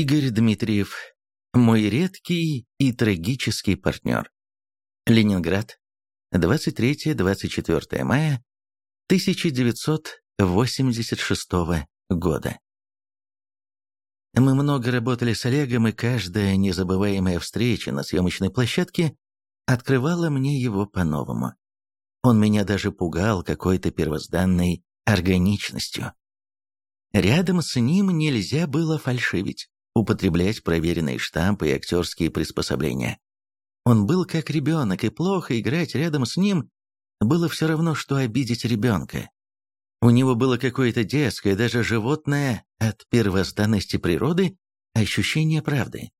Игорь Дмитриев. Мой редкий и трагический партнер. Ленинград. 23-24 мая 1986 года. Мы много работали с Олегом, и каждая незабываемая встреча на съемочной площадке открывала мне его по-новому. Он меня даже пугал какой-то первозданной органичностью. Рядом с ним нельзя было фальшивить, употреблять проверенные штампы и актерские приспособления. Он был как ребенок, и плохо играть рядом с ним было все равно, что обидеть ребенка. У него было какое-то детское, даже животное, от первозданности природы, ощущение правды.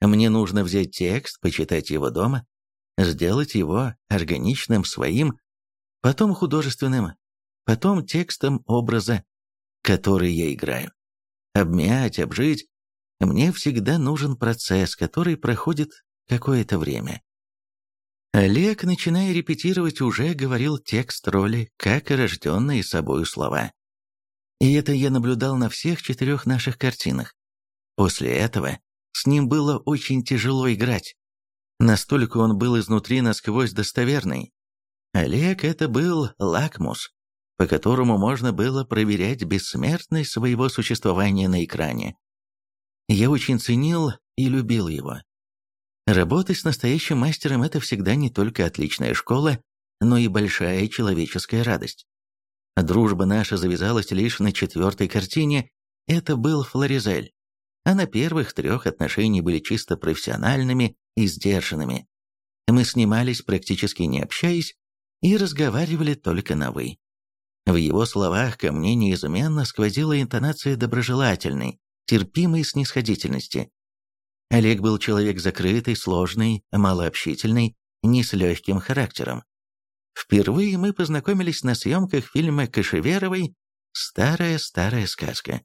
Мне нужно взять текст, почитать его дома, сделать его органичным своим, потом художественным, потом текстом образа, который я играю. Обмять, обжить. Мне всегда нужен процесс, который проходит какое-то время. Олег, начиная репетировать, уже говорил текст роли, как и рожденные собою слова. И это я наблюдал на всех четырех наших картинах. После этого с ним было очень тяжело играть. Настолько он был изнутри насквозь достоверный. Олег — это был лакмус, по которому можно было проверять бессмертность своего существования на экране. Я очень ценил и любил его. Работать с настоящим мастером – это всегда не только отличная школа, но и большая человеческая радость. Дружба наша завязалась лишь на четвертой картине, это был Флоризель. А на первых трех отношения были чисто профессиональными и сдержанными. Мы снимались, практически не общаясь, и разговаривали только на «вы». В его словах ко мне неизменно сквозила интонация доброжелательной, терпимой снисходительности. Олег был человек закрытый, сложный, малообщительный, не с легким характером. Впервые мы познакомились на съемках фильма Кашеверовой «Старая-старая сказка».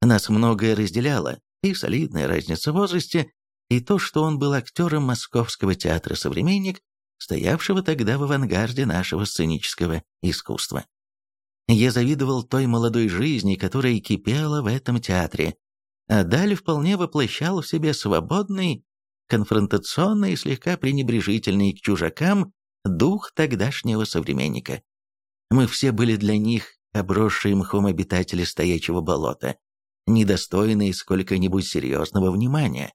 Нас многое разделяло, и солидная разница в возрасте, и то, что он был актером Московского театра «Современник», стоявшего тогда в авангарде нашего сценического искусства. Я завидовал той молодой жизни, которая кипела в этом театре. А Даль вполне воплощал в себе свободный, конфронтационный и слегка пренебрежительный к чужакам дух тогдашнего современника. Мы все были для них обросшие мхом обитатели стоячего болота, недостойные сколько-нибудь серьезного внимания.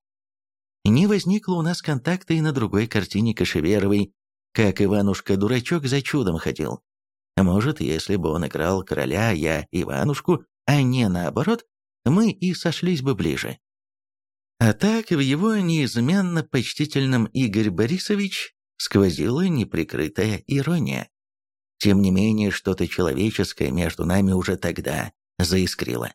Не возникло у нас контакта и на другой картине Кашеверовой, как Иванушка-дурачок за чудом ходил. Может, если бы он играл короля, я Иванушку, а не наоборот, мы и сошлись бы ближе. А так в его неизменно почтительном Игорь Борисович сквозила неприкрытая ирония. Тем не менее, что-то человеческое между нами уже тогда заискрило.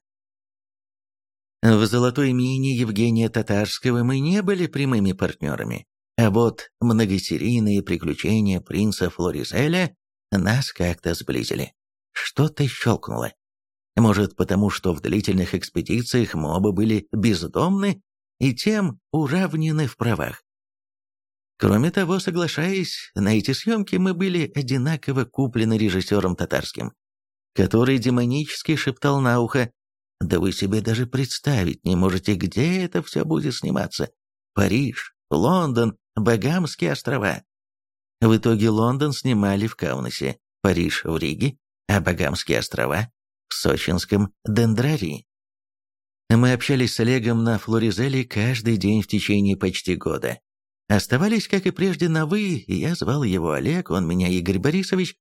В «Золотой мине» Евгения Татарского мы не были прямыми партнерами, а вот многосерийные приключения принца Флоризеля нас как-то сблизили. Что-то щелкнуло. Может, потому что в длительных экспедициях мобы были бездомны и тем уравнены в правах. Кроме того, соглашаясь на эти съемки, мы были одинаково куплены режиссером татарским, который демонически шептал на ухо, «Да вы себе даже представить не можете, где это все будет сниматься. Париж, Лондон, Багамские острова. В итоге Лондон снимали в Каунасе, Париж в Риге, а Багамские острова сочинском Дендрарии. Мы общались с Олегом на Флоризеле каждый день в течение почти года. Оставались, как и прежде, на «вы», я звал его Олег, он меня Игорь Борисович.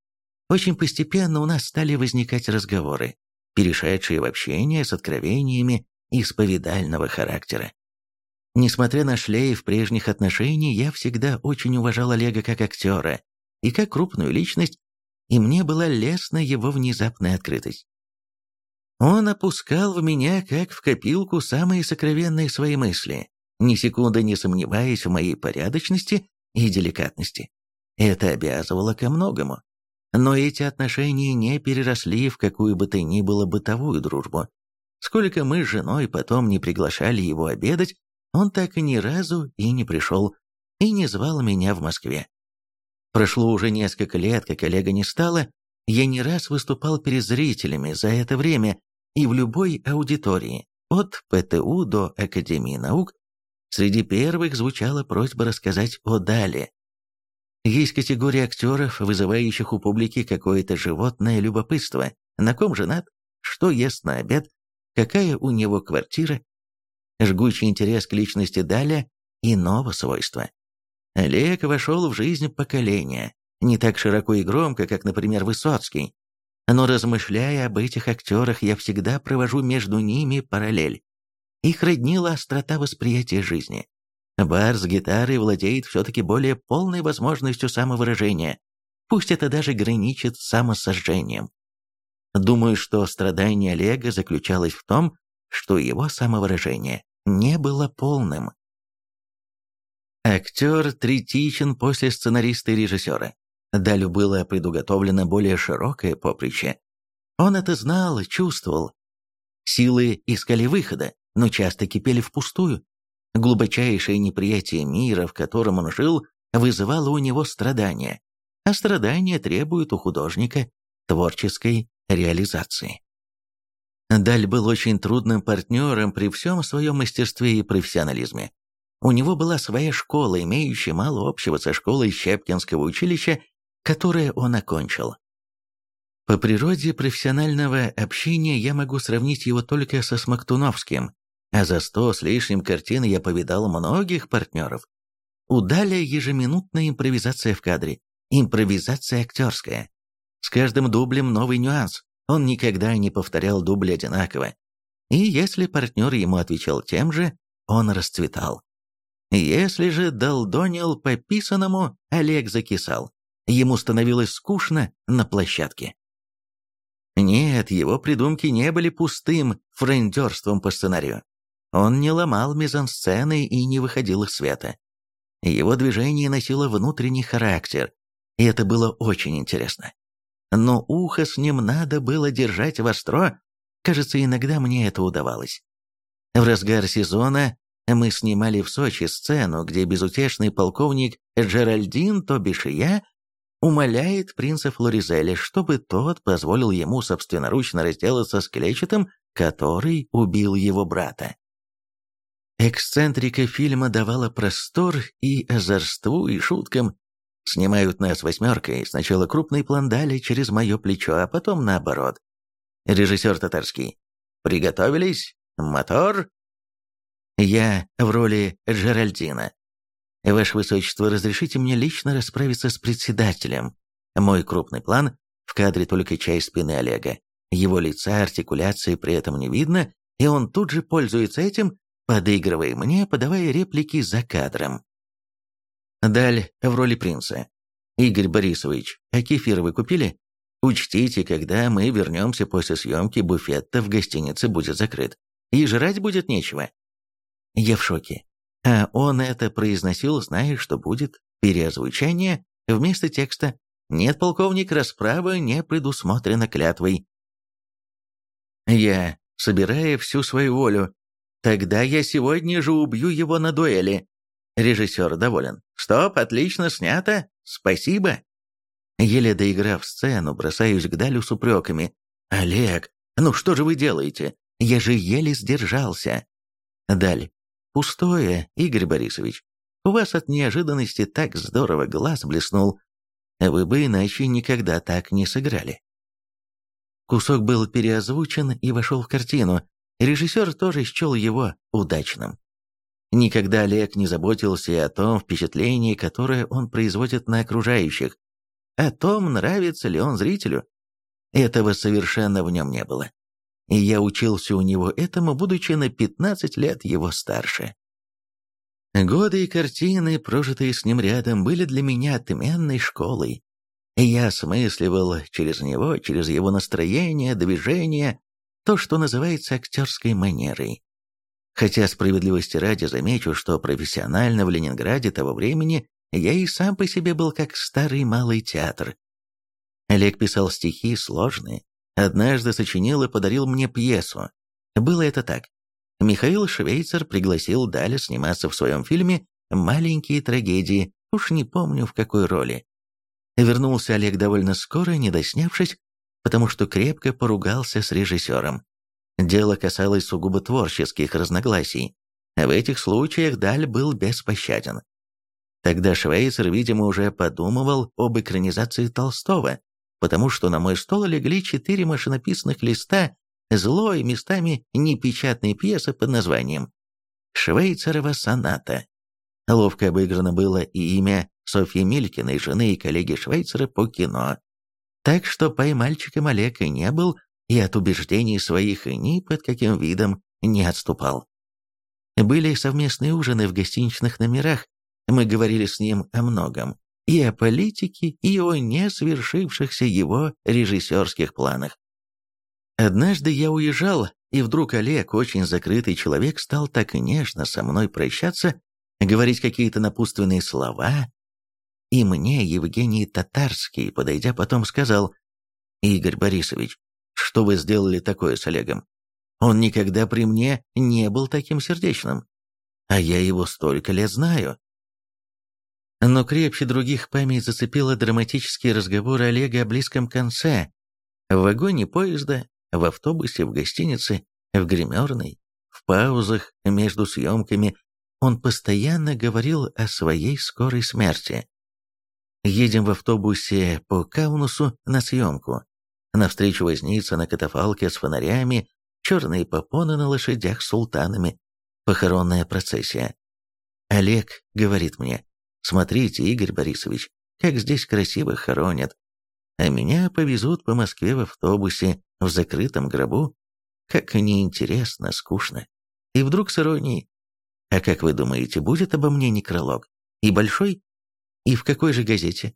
Очень постепенно у нас стали возникать разговоры, перешедшие в общение с откровениями исповедального характера. Несмотря на шлейф прежних отношений, я всегда очень уважал Олега как актера и как крупную личность, и мне была лестна его внезапная открытость. Он опускал в меня, как в копилку, самые сокровенные свои мысли, ни секунды не сомневаясь в моей порядочности и деликатности. Это обязывало ко многому. Но эти отношения не переросли в какую бы то ни было бытовую дружбу. Сколько мы с женой потом не приглашали его обедать, он так и ни разу и не пришел, и не звал меня в Москве. Прошло уже несколько лет, как Олега не стало, я не раз выступал перед зрителями за это время и в любой аудитории, от ПТУ до Академии наук, среди первых звучала просьба рассказать о Дале. Есть категория актеров, вызывающих у публики какое-то животное любопытство, на ком женат, что ест на обед, какая у него квартира. Жгучий интерес к личности Даля иного свойства. Олег вошел в жизнь поколения, не так широко и громко, как, например, Высоцкий. Но размышляя об этих актерах, я всегда провожу между ними параллель. Их роднила острота восприятия жизни. Бар с гитарой владеет все-таки более полной возможностью самовыражения, пусть это даже граничит с самосожжением. Думаю, что страдание Олега заключалось в том, что его самовыражение не было полным. Актер третичен после сценариста и режиссера. Далю было предуготовлено более широкое поприще. Он это знал чувствовал. Силы искали выхода, но часто кипели впустую. Глубочайшее неприятие мира, в котором он жил, вызывало у него страдания, а страдания требуют у художника творческой реализации. Даль был очень трудным партнером при всем своем мастерстве и профессионализме. У него была своя школа, имеющая мало общего со школой Щепкинского училища которое он окончил. По природе профессионального общения я могу сравнить его только со Смоктуновским, а за сто с лишним картин я повидал многих партнеров. У ежеминутная импровизация в кадре, импровизация актерская. С каждым дублем новый нюанс, он никогда не повторял дубли одинаково. И если партнер ему отвечал тем же, он расцветал. Если же долдонил по писанному, Олег закисал. Ему становилось скучно на площадке. Нет, его придумки не были пустым френдерством по сценарию. Он не ломал мизансцены и не выходил из света. Его движение носило внутренний характер, и это было очень интересно. Но ухо с ним надо было держать востро, кажется, иногда мне это удавалось. В разгар сезона мы снимали в Сочи сцену, где безутешный полковник Джеральдин, то бишь я, умоляет принца Флоризеля, чтобы тот позволил ему собственноручно разделаться с клетчатым, который убил его брата. Эксцентрика фильма давала простор и озорству, и шуткам. Снимают нас восьмеркой, сначала крупный план дали через мое плечо, а потом наоборот. Режиссер татарский. Приготовились? Мотор? Я в роли Джеральдина. Ваше Высочество, разрешите мне лично расправиться с председателем. Мой крупный план – в кадре только часть спины Олега. Его лица, артикуляции при этом не видно, и он тут же пользуется этим, подыгрывая мне, подавая реплики за кадром. Даль в роли принца. Игорь Борисович, а кефир вы купили? Учтите, когда мы вернемся после съемки, буфет-то в гостинице будет закрыт. И жрать будет нечего. Я в шоке. А он это произносил, зная, что будет переозвучание вместо текста «Нет, полковник, расправа не предусмотрена клятвой». Я, собирая всю свою волю, тогда я сегодня же убью его на дуэли. Режиссер доволен. Стоп, отлично снято, спасибо. Еле доиграв сцену, бросаюсь к Далю с упреками. «Олег, ну что же вы делаете? Я же еле сдержался». Даль, Пустое, Игорь Борисович. У вас от неожиданности так здорово глаз блеснул. Вы бы иначе никогда так не сыграли. Кусок был переозвучен и вошел в картину. Режиссер тоже счел его удачным. Никогда Олег не заботился о том впечатлении, которое он производит на окружающих, о том, нравится ли он зрителю. Этого совершенно в нем не было и я учился у него этому, будучи на 15 лет его старше. Годы и картины, прожитые с ним рядом, были для меня отменной школой, и я осмысливал через него, через его настроение, движение, то, что называется актерской манерой. Хотя справедливости ради замечу, что профессионально в Ленинграде того времени я и сам по себе был как старый малый театр. Олег писал стихи сложные, однажды сочинил и подарил мне пьесу. Было это так. Михаил Швейцер пригласил Даля сниматься в своем фильме «Маленькие трагедии», уж не помню в какой роли. Вернулся Олег довольно скоро, не доснявшись, потому что крепко поругался с режиссером. Дело касалось сугубо творческих разногласий. В этих случаях Даль был беспощаден. Тогда Швейцер, видимо, уже подумывал об экранизации Толстого, потому что на мой стол легли четыре машинописных листа злой, местами непечатной пьесы под названием «Швейцарова соната». Ловко обыграно было и имя Софьи Милькиной, жены и коллеги Швейцера по кино. Так что поймальчиком Олег и не был, и от убеждений своих ни под каким видом не отступал. Были совместные ужины в гостиничных номерах, мы говорили с ним о многом, и о политике, и о несвершившихся его режиссерских планах. Однажды я уезжал, и вдруг Олег, очень закрытый человек, стал так нежно со мной прощаться, говорить какие-то напутственные слова. И мне Евгений Татарский, подойдя потом, сказал, «Игорь Борисович, что вы сделали такое с Олегом? Он никогда при мне не был таким сердечным. А я его столько лет знаю. Но крепче других память зацепила драматический разговор Олега о близком конце. В вагоне поезда, в автобусе, в гостинице, в гримерной, в паузах между съемками он постоянно говорил о своей скорой смерти. Едем в автобусе по Каунусу на съемку. Навстречу возница на катафалке с фонарями, черные попоны на лошадях с султанами, похоронная процессия. Олег говорит мне, смотрите, Игорь Борисович, как здесь красиво хоронят. А меня повезут по Москве в автобусе, в закрытом гробу. Как неинтересно, скучно. И вдруг с иронией. А как вы думаете, будет обо мне некролог? И большой? И в какой же газете?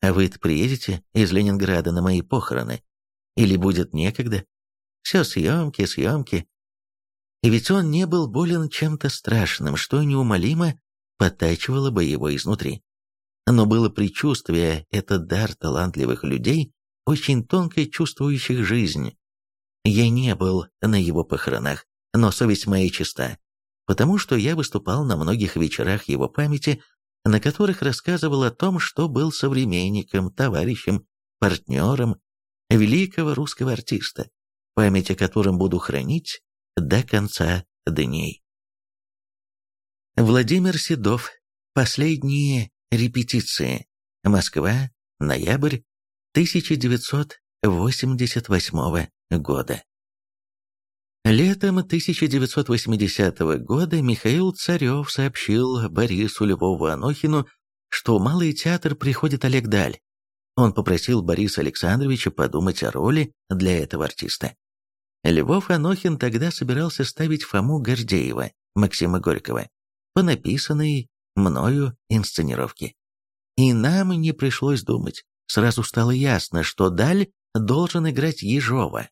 А вы-то приедете из Ленинграда на мои похороны? Или будет некогда? Все съемки, съемки. И ведь он не был болен чем-то страшным, что неумолимо подтачивало бы его изнутри. Но было предчувствие, этот дар талантливых людей, очень тонко чувствующих жизнь. Я не был на его похоронах, но совесть моя чиста, потому что я выступал на многих вечерах его памяти, на которых рассказывал о том, что был современником, товарищем, партнером великого русского артиста, память о котором буду хранить до конца дней. Владимир Седов. Последние репетиции. Москва. Ноябрь 1988 года. Летом 1980 года Михаил Царев сообщил Борису Львову-Анохину, что в Малый театр приходит Олег Даль. Он попросил Бориса Александровича подумать о роли для этого артиста. Львов Анохин тогда собирался ставить Фому Гордеева, Максима Горького, по написанной мною инсценировке. И нам не пришлось думать. Сразу стало ясно, что Даль должен играть Ежова.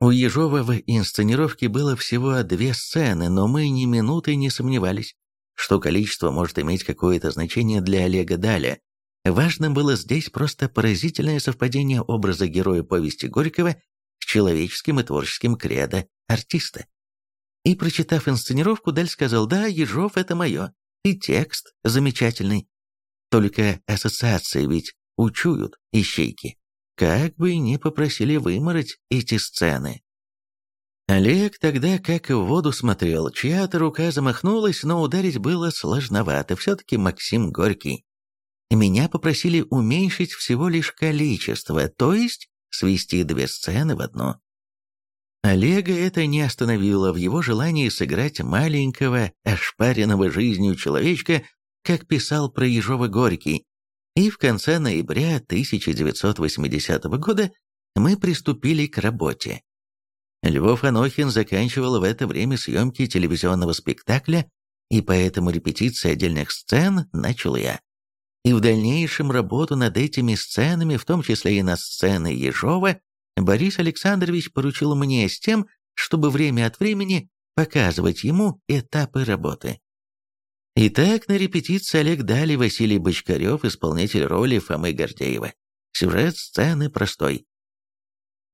У Ежова в инсценировке было всего две сцены, но мы ни минуты не сомневались, что количество может иметь какое-то значение для Олега Даля, Важным было здесь просто поразительное совпадение образа героя повести Горького с человеческим и творческим кредо артиста. И, прочитав инсценировку, Даль сказал, да, Ежов — это мое, и текст замечательный. Только ассоциации ведь учуют ищейки. Как бы ни попросили вымороть эти сцены. Олег тогда как в воду смотрел, чья-то рука замахнулась, но ударить было сложновато, все-таки Максим Горький меня попросили уменьшить всего лишь количество, то есть свести две сцены в одну. Олега это не остановило в его желании сыграть маленького, ошпаренного жизнью человечка, как писал про Ежова Горький, и в конце ноября 1980 года мы приступили к работе. Львов Анохин заканчивал в это время съемки телевизионного спектакля, и поэтому репетиции отдельных сцен начал я и в дальнейшем работу над этими сценами, в том числе и над сценой Ежова, Борис Александрович поручил мне с тем, чтобы время от времени показывать ему этапы работы. Итак, на репетиции Олег Дали Василий Бочкарев, исполнитель роли Фомы Гордеева. Сюжет сцены простой.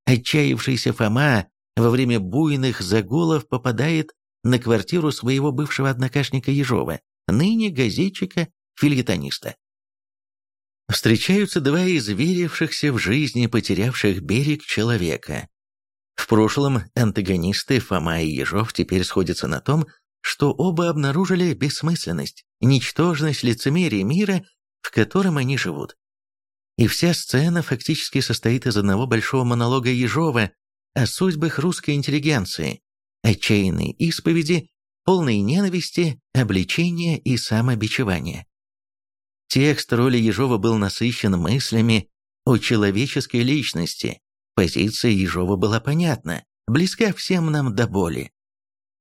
Отчаявшийся Фома во время буйных загулов попадает на квартиру своего бывшего однокашника Ежова, ныне газетчика-фильетониста. Встречаются два изверившихся в жизни потерявших берег человека. В прошлом антагонисты Фома и Ежов теперь сходятся на том, что оба обнаружили бессмысленность, ничтожность лицемерия мира, в котором они живут. И вся сцена фактически состоит из одного большого монолога Ежова о судьбах русской интеллигенции, отчаянной исповеди, полной ненависти, обличения и самобичевания. Текст роли Ежова был насыщен мыслями о человеческой личности. Позиция Ежова была понятна, близка всем нам до боли.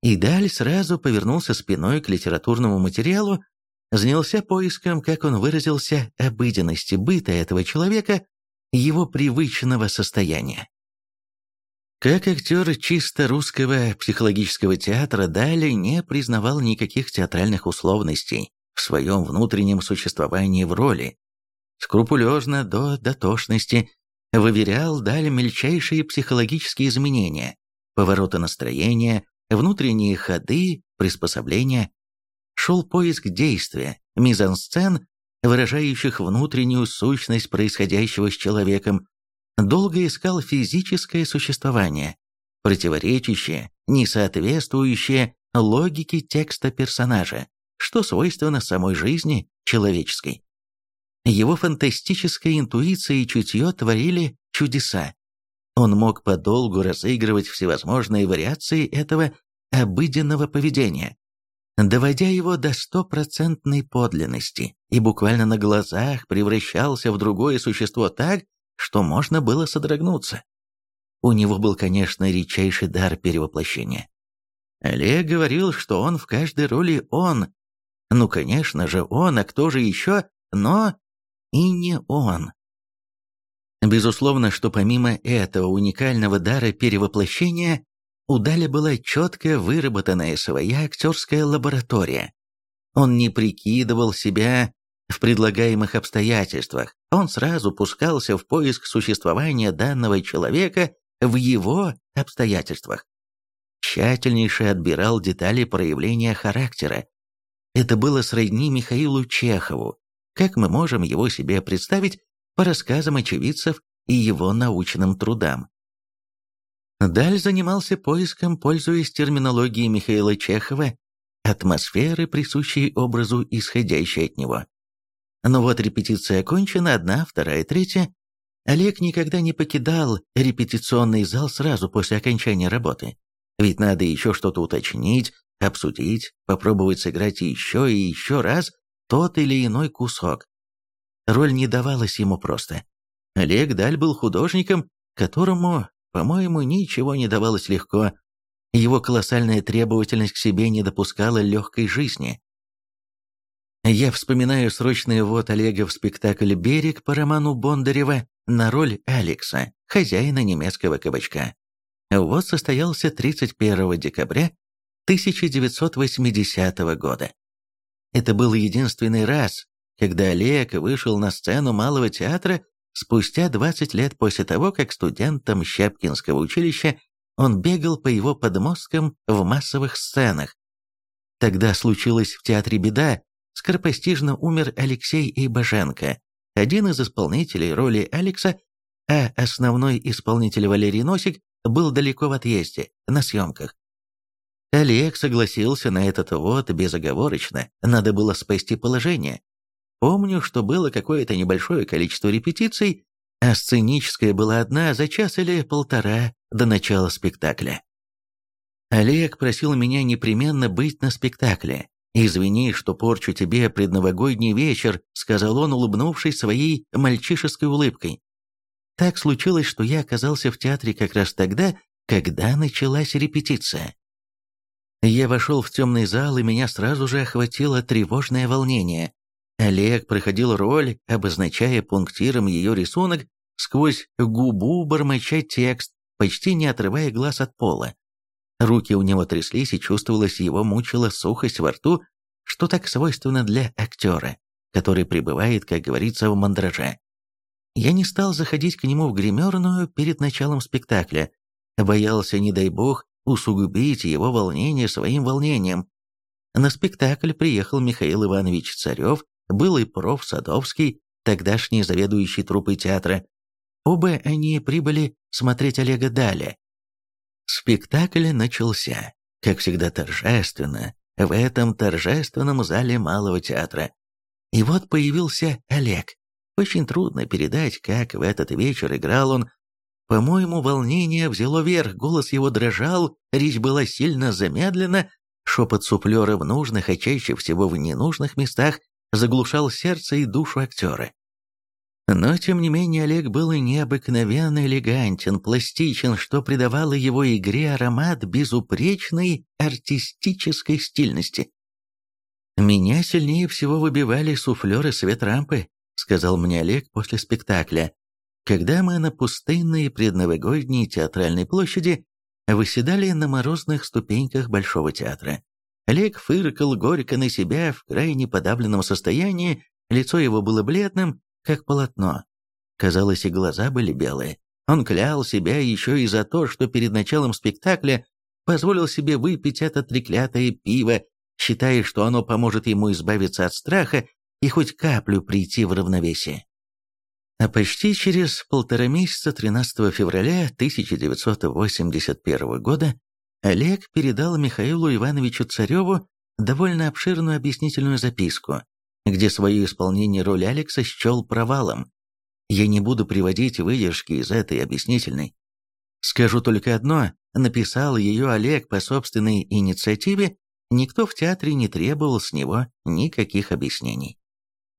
И Даль сразу повернулся спиной к литературному материалу, занялся поиском, как он выразился, обыденности быта этого человека, его привычного состояния. Как актер чисто русского психологического театра Дали не признавал никаких театральных условностей в своем внутреннем существовании в роли. Скрупулезно до дотошности выверял Дали мельчайшие психологические изменения, повороты настроения, внутренние ходы, приспособления. Шел поиск действия, мизансцен, выражающих внутреннюю сущность происходящего с человеком, долго искал физическое существование, противоречащее, несоответствующее логике текста персонажа, что свойственно самой жизни человеческой. Его фантастическая интуиция и чутье творили чудеса. Он мог подолгу разыгрывать всевозможные вариации этого обыденного поведения, доводя его до стопроцентной подлинности, и буквально на глазах превращался в другое существо так, что можно было содрогнуться. У него был, конечно, редчайший дар перевоплощения. Олег говорил, что он в каждой роли он. Ну, конечно же, он, а кто же еще, но и не он. Безусловно, что помимо этого уникального дара перевоплощения, у Дали была четко выработанная своя актерская лаборатория. Он не прикидывал себя в предлагаемых обстоятельствах, он сразу пускался в поиск существования данного человека в его обстоятельствах. Тщательнейше отбирал детали проявления характера. Это было сродни Михаилу Чехову, как мы можем его себе представить по рассказам очевидцев и его научным трудам. Даль занимался поиском, пользуясь терминологией Михаила Чехова, атмосферы, присущей образу, исходящей от него. Но вот репетиция окончена, одна, вторая, третья. Олег никогда не покидал репетиционный зал сразу после окончания работы. Ведь надо еще что-то уточнить, обсудить, попробовать сыграть еще и еще раз тот или иной кусок. Роль не давалась ему просто. Олег Даль был художником, которому, по-моему, ничего не давалось легко. Его колоссальная требовательность к себе не допускала легкой жизни. Я вспоминаю срочный ввод Олега в спектакль «Берег» по роману Бондарева на роль Алекса, хозяина немецкого кабачка. Вот состоялся 31 декабря 1980 года. Это был единственный раз, когда Олег вышел на сцену Малого театра спустя 20 лет после того, как студентом Щепкинского училища он бегал по его подмосткам в массовых сценах. Тогда случилась в театре беда, скоропостижно умер Алексей Эйбаженко, один из исполнителей роли Алекса, а основной исполнитель Валерий Носик был далеко в отъезде, на съемках. Олег согласился на этот вот безоговорочно, надо было спасти положение. Помню, что было какое-то небольшое количество репетиций, а сценическая была одна за час или полтора до начала спектакля. Олег просил меня непременно быть на спектакле, «Извини, что порчу тебе предновогодний вечер», — сказал он, улыбнувшись своей мальчишеской улыбкой. Так случилось, что я оказался в театре как раз тогда, когда началась репетиция. Я вошел в темный зал, и меня сразу же охватило тревожное волнение. Олег проходил роль, обозначая пунктиром ее рисунок, сквозь губу бормоча текст, почти не отрывая глаз от пола. Руки у него тряслись, и чувствовалось, его мучила сухость во рту, что так свойственно для актера, который пребывает, как говорится, в мандраже. Я не стал заходить к нему в гримерную перед началом спектакля, боялся, не дай бог, усугубить его волнение своим волнением. На спектакль приехал Михаил Иванович Царев, был и проф. Садовский, тогдашний заведующий труппой театра. Оба они прибыли смотреть Олега Даля, Спектакль начался, как всегда торжественно, в этом торжественном зале Малого театра. И вот появился Олег. Очень трудно передать, как в этот вечер играл он. По-моему, волнение взяло верх, голос его дрожал, речь была сильно замедлена, шепот суфлера в нужных, а чаще всего в ненужных местах заглушал сердце и душу актера. Но, тем не менее, Олег был необыкновенно элегантен, пластичен, что придавало его игре аромат безупречной артистической стильности. «Меня сильнее всего выбивали суфлеры свет рампы», — сказал мне Олег после спектакля, когда мы на пустынной предновогодней театральной площади выседали на морозных ступеньках Большого театра. Олег фыркал горько на себя в крайне подавленном состоянии, лицо его было бледным, как полотно. Казалось, и глаза были белые. Он клял себя еще и за то, что перед началом спектакля позволил себе выпить это треклятое пиво, считая, что оно поможет ему избавиться от страха и хоть каплю прийти в равновесие. А почти через полтора месяца, 13 февраля 1981 года, Олег передал Михаилу Ивановичу Цареву довольно обширную объяснительную записку, где свое исполнение роли Алекса счел провалом. Я не буду приводить выдержки из этой объяснительной. Скажу только одно, написал ее Олег по собственной инициативе, никто в театре не требовал с него никаких объяснений.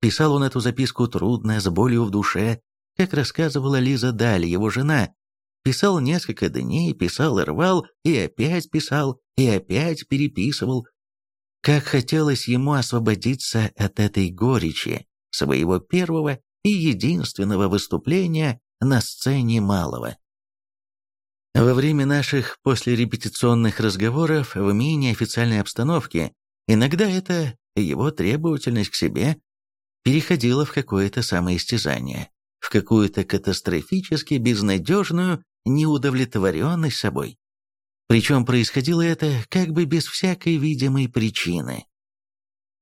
Писал он эту записку трудно, с болью в душе, как рассказывала Лиза Даль, его жена. Писал несколько дней, писал и рвал, и опять писал, и опять переписывал. Как хотелось ему освободиться от этой горечи, своего первого и единственного выступления на сцене малого. Во время наших послерепетиционных разговоров в менее официальной обстановке иногда это его требовательность к себе переходила в какое-то самоистязание, в какую-то катастрофически безнадежную неудовлетворенность собой. Причем происходило это как бы без всякой видимой причины.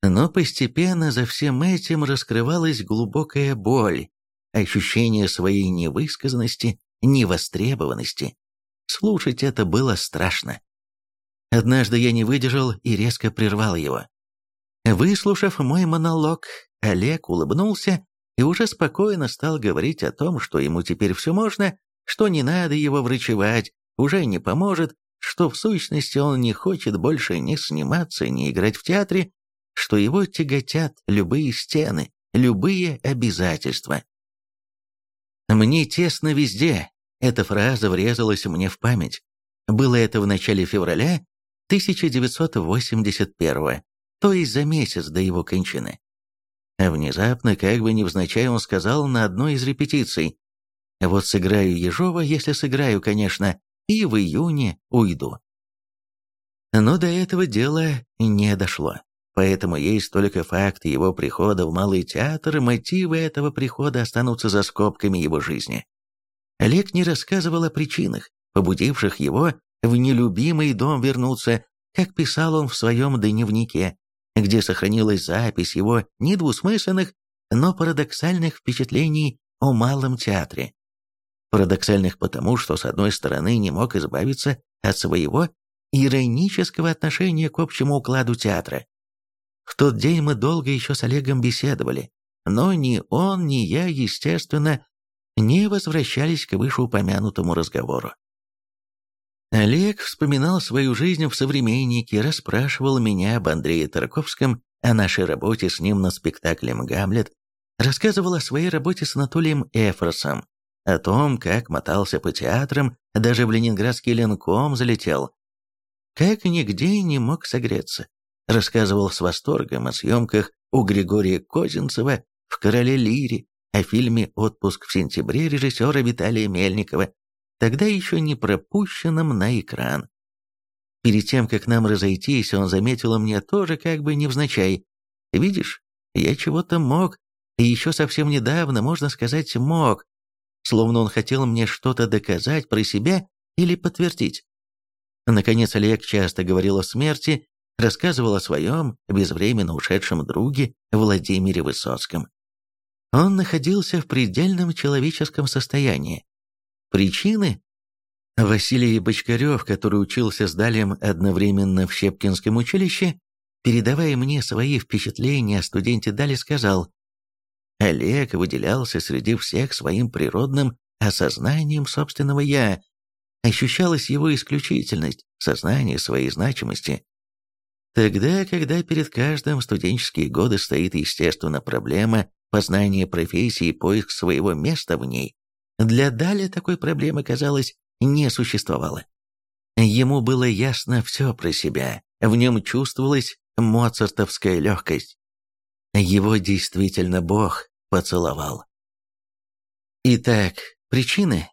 Но постепенно за всем этим раскрывалась глубокая боль, ощущение своей невысказанности, невостребованности. Слушать это было страшно. Однажды я не выдержал и резко прервал его. Выслушав мой монолог, Олег улыбнулся и уже спокойно стал говорить о том, что ему теперь все можно, что не надо его врачевать, уже не поможет, что в сущности он не хочет больше ни сниматься, ни играть в театре, что его тяготят любые стены, любые обязательства. «Мне тесно везде», — эта фраза врезалась мне в память. Было это в начале февраля 1981 то есть за месяц до его кончины. Внезапно, как бы невзначай, он сказал на одной из репетиций, «Вот сыграю Ежова, если сыграю, конечно, и в июне уйду». Но до этого дела не дошло. Поэтому есть только факт его прихода в Малый театр, и мотивы этого прихода останутся за скобками его жизни. Олег не рассказывал о причинах, побудивших его в нелюбимый дом вернуться, как писал он в своем дневнике, где сохранилась запись его недвусмысленных, но парадоксальных впечатлений о Малом театре. Парадоксальных потому, что, с одной стороны, не мог избавиться от своего иронического отношения к общему укладу театра. В тот день мы долго еще с Олегом беседовали, но ни он, ни я, естественно, не возвращались к вышеупомянутому разговору. Олег вспоминал свою жизнь в «Современнике», расспрашивал меня об Андрее Тарковском, о нашей работе с ним над спектаклем «Гамлет», рассказывал о своей работе с Анатолием Эфросом, о том, как мотался по театрам, даже в ленинградский ленком залетел. Как нигде не мог согреться. Рассказывал с восторгом о съемках у Григория Козинцева в «Короле Лире», о фильме «Отпуск в сентябре» режиссера Виталия Мельникова, тогда еще не пропущенным на экран. Перед тем, как нам разойтись, он заметил мне тоже как бы невзначай. «Видишь, я чего-то мог, и еще совсем недавно, можно сказать, мог, словно он хотел мне что-то доказать про себя или подтвердить». Наконец, Олег часто говорил о смерти, рассказывал о своем безвременно ушедшем друге Владимире Высоцком. Он находился в предельном человеческом состоянии, Причины? Василий Бочкарев, который учился с Далем одновременно в Щепкинском училище, передавая мне свои впечатления о студенте Дале, сказал, «Олег выделялся среди всех своим природным осознанием собственного «я», ощущалась его исключительность, сознание своей значимости. Тогда, когда перед каждым студенческие годы стоит, естественно, проблема познания профессии и поиск своего места в ней, для Даля такой проблемы, казалось, не существовало. Ему было ясно все про себя, в нем чувствовалась моцартовская легкость. Его действительно Бог поцеловал. Итак, причины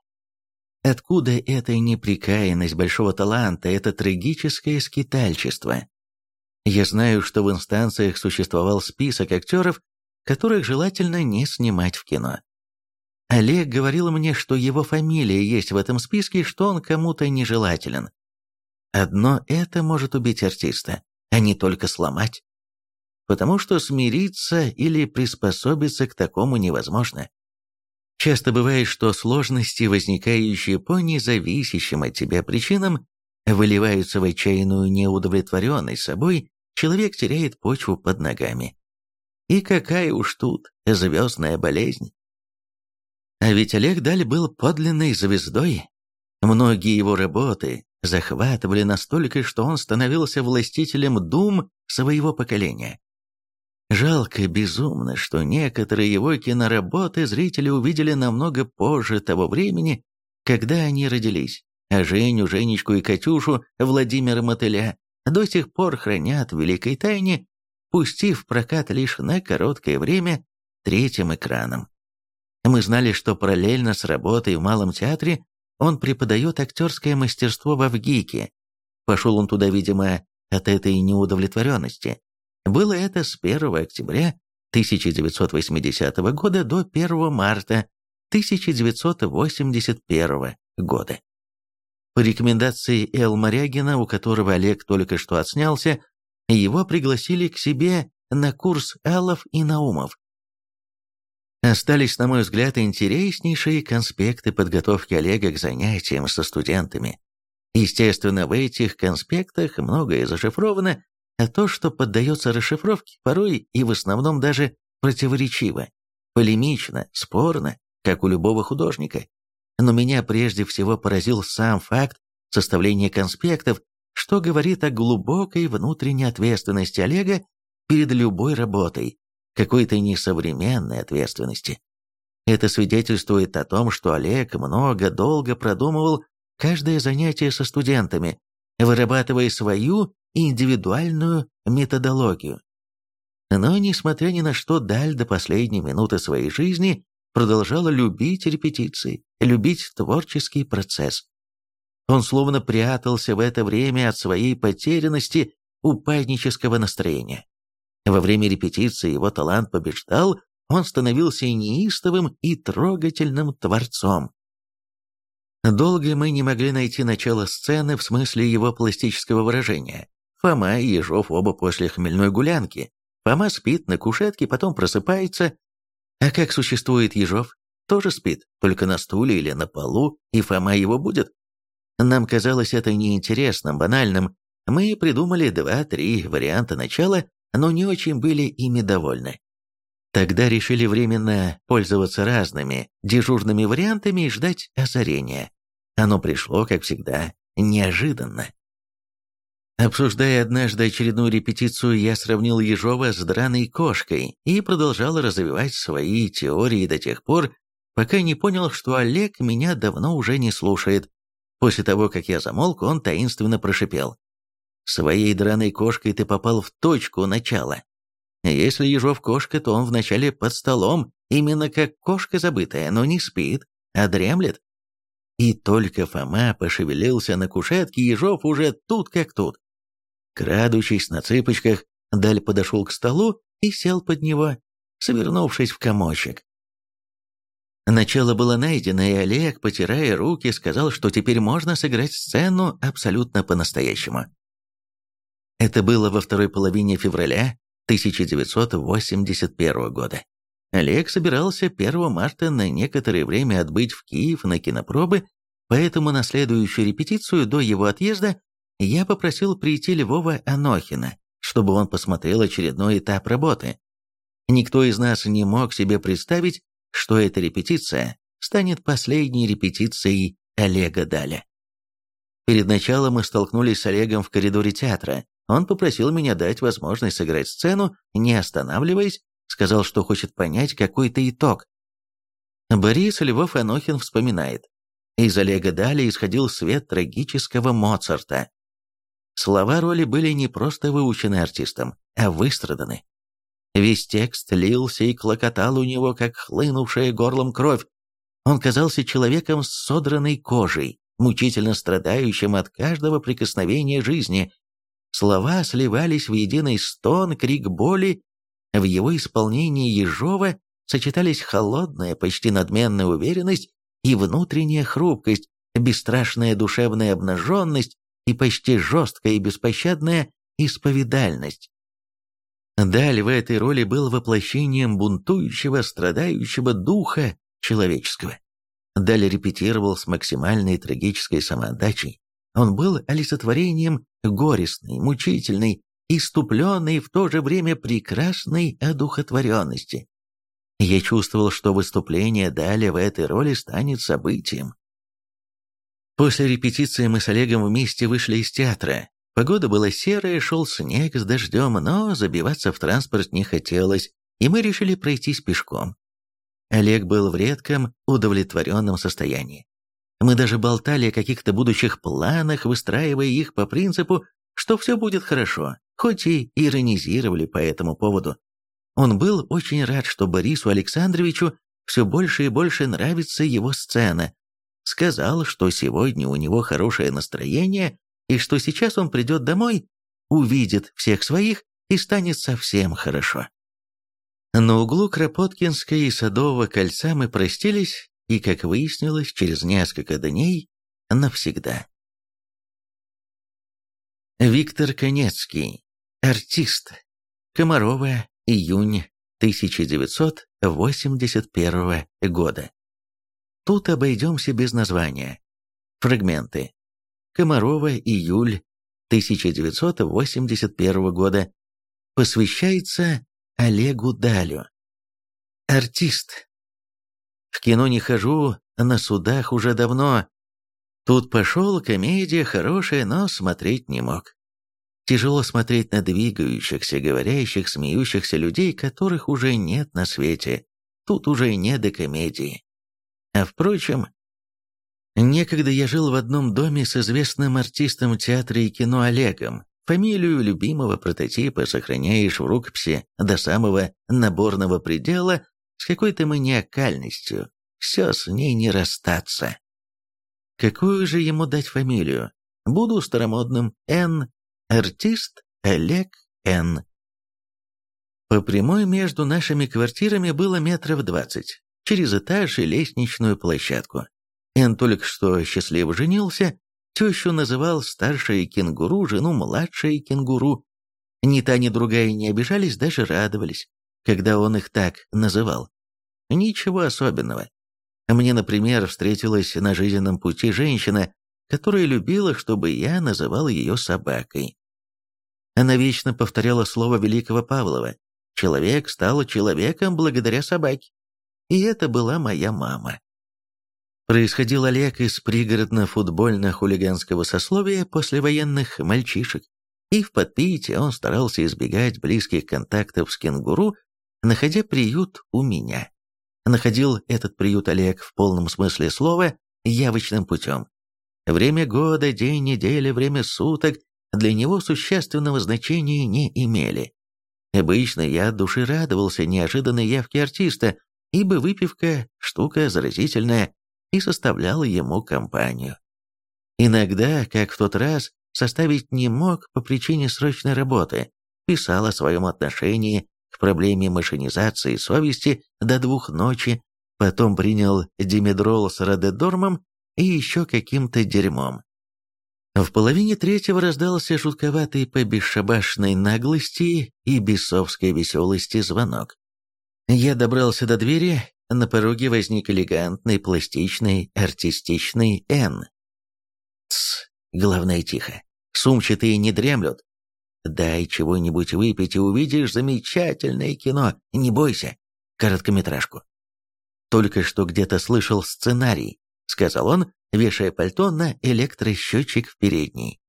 Откуда эта неприкаянность большого таланта, это трагическое скитальчество? Я знаю, что в инстанциях существовал список актеров, которых желательно не снимать в кино. Олег говорил мне, что его фамилия есть в этом списке что он кому-то нежелателен. Одно это может убить артиста, а не только сломать. Потому что смириться или приспособиться к такому невозможно. Часто бывает, что сложности, возникающие по независящим от тебя причинам, выливаются в отчаянную неудовлетворенность собой, человек теряет почву под ногами. И какая уж тут звездная болезнь. А ведь Олег Даль был подлинной звездой. Многие его работы захватывали настолько, что он становился властителем дум своего поколения. Жалко безумно, что некоторые его киноработы зрители увидели намного позже того времени, когда они родились, а Женю, Женечку и Катюшу Владимира Мотыля до сих пор хранят в великой тайне, пустив прокат лишь на короткое время третьим экраном. Мы знали, что параллельно с работой в Малом театре он преподает актерское мастерство в Авгике. Пошел он туда, видимо, от этой неудовлетворенности. Было это с 1 октября 1980 года до 1 марта 1981 года. По рекомендации Эл Морягина, у которого Олег только что отснялся, его пригласили к себе на курс Алов и Наумов. Остались, на мой взгляд, интереснейшие конспекты подготовки Олега к занятиям со студентами. Естественно, в этих конспектах многое зашифровано, а то, что поддается расшифровке, порой и в основном даже противоречиво, полемично, спорно, как у любого художника. Но меня прежде всего поразил сам факт составления конспектов, что говорит о глубокой внутренней ответственности Олега перед любой работой, какой-то несовременной ответственности. Это свидетельствует о том, что Олег много, долго продумывал каждое занятие со студентами, вырабатывая свою индивидуальную методологию. Но, несмотря ни на что, Даль до последней минуты своей жизни продолжала любить репетиции, любить творческий процесс. Он словно прятался в это время от своей потерянности упаднического настроения. Во время репетиции его талант побеждал, он становился неистовым и трогательным творцом. Долго мы не могли найти начало сцены в смысле его пластического выражения. Фома и Ежов оба после хмельной гулянки. Фома спит на кушетке, потом просыпается. А как существует Ежов? Тоже спит, только на стуле или на полу, и Фома его будет. Нам казалось это неинтересным, банальным. Мы придумали два-три варианта начала, но не очень были ими довольны. Тогда решили временно пользоваться разными дежурными вариантами и ждать озарения. Оно пришло, как всегда, неожиданно. Обсуждая однажды очередную репетицию, я сравнил Ежова с драной кошкой и продолжал развивать свои теории до тех пор, пока не понял, что Олег меня давно уже не слушает. После того, как я замолк, он таинственно прошипел. «Своей драной кошкой ты попал в точку начала. Если Ежов кошка, то он вначале под столом, именно как кошка забытая, но не спит, а дремлет. И только Фома пошевелился на кушетке, Ежов уже тут как тут. Крадучись на цыпочках, Даль подошел к столу и сел под него, свернувшись в комочек. Начало было найдено, и Олег, потирая руки, сказал, что теперь можно сыграть сцену абсолютно по-настоящему. Это было во второй половине февраля 1981 года. Олег собирался 1 марта на некоторое время отбыть в Киев на кинопробы, Поэтому на следующую репетицию до его отъезда я попросил прийти Львова Анохина, чтобы он посмотрел очередной этап работы. Никто из нас не мог себе представить, что эта репетиция станет последней репетицией Олега Даля. Перед началом мы столкнулись с Олегом в коридоре театра. Он попросил меня дать возможность сыграть сцену, не останавливаясь, сказал, что хочет понять какой-то итог. Борис Львов Анохин вспоминает. Из Олега Дали исходил свет трагического Моцарта. Слова роли были не просто выучены артистом, а выстраданы. Весь текст лился и клокотал у него, как хлынувшая горлом кровь. Он казался человеком с содранной кожей, мучительно страдающим от каждого прикосновения жизни. Слова сливались в единый стон, крик боли. В его исполнении Ежова сочетались холодная, почти надменная уверенность и внутренняя хрупкость, бесстрашная душевная обнаженность и почти жесткая и беспощадная исповедальность. Даль в этой роли был воплощением бунтующего, страдающего духа человеческого. Даль репетировал с максимальной трагической самоотдачей. Он был олицетворением горестной, мучительной, иступленной в то же время прекрасной одухотворенности. Я чувствовал, что выступление Дали в этой роли станет событием. После репетиции мы с Олегом вместе вышли из театра. Погода была серая, шел снег с дождем, но забиваться в транспорт не хотелось, и мы решили пройтись пешком. Олег был в редком, удовлетворенном состоянии. Мы даже болтали о каких-то будущих планах, выстраивая их по принципу, что все будет хорошо, хоть и иронизировали по этому поводу. Он был очень рад, что Борису Александровичу все больше и больше нравится его сцена, сказал, что сегодня у него хорошее настроение и что сейчас он придет домой, увидит всех своих и станет совсем хорошо. На углу Кропоткинской и Садового кольца мы простились, и, как выяснилось, через несколько дней навсегда. Виктор Конецкий. Артист. Комарова. Июнь 1981 года. Тут обойдемся без названия. Фрагменты. Комарова, июль 1981 года. Посвящается Олегу Далю. Артист. В кино не хожу, на судах уже давно. Тут пошел, комедия хорошая, но смотреть не мог. Тяжело смотреть на двигающихся, говорящих, смеющихся людей, которых уже нет на свете. Тут уже не до комедии. А впрочем, некогда я жил в одном доме с известным артистом театра и кино Олегом. Фамилию любимого прототипа сохраняешь в рукописи до самого наборного предела с какой-то маниакальностью. Все с ней не расстаться. Какую же ему дать фамилию? Буду старомодным Н. Артист Олег Н. По прямой между нашими квартирами было метров двадцать через этаж и лестничную площадку. Эн только что счастливо женился, тещу называл старшая кенгуру, жену младшая кенгуру. Ни та, ни другая не обижались, даже радовались, когда он их так называл. Ничего особенного. Мне, например, встретилась на жизненном пути женщина, которая любила, чтобы я называл ее собакой. Она вечно повторяла слово великого Павлова «Человек стал человеком благодаря собаке» и это была моя мама. Происходил Олег из пригородно-футбольно-хулиганского сословия послевоенных мальчишек, и в подпитии он старался избегать близких контактов с кенгуру, находя приют у меня. Находил этот приют Олег в полном смысле слова явочным путем. Время года, день, неделя, время суток для него существенного значения не имели. Обычно я от души радовался неожиданной явке артиста, ибо выпивка – штука заразительная и составляла ему компанию. Иногда, как в тот раз, составить не мог по причине срочной работы, писал о своем отношении проблеме машинизации совести до двух ночи, потом принял димедрол с радедормом и еще каким-то дерьмом. В половине третьего раздался жутковатый по бесшабашной наглости и бесовской веселости звонок. Я добрался до двери, на пороге возник элегантный, пластичный, артистичный Н. Тсс, главное тихо. Сумчатые не дремлют. Дай чего-нибудь выпить и увидишь замечательное кино. Не бойся. Короткометражку. Только что где-то слышал сценарий, сказал он, вешая пальто на электросчетчик в передней.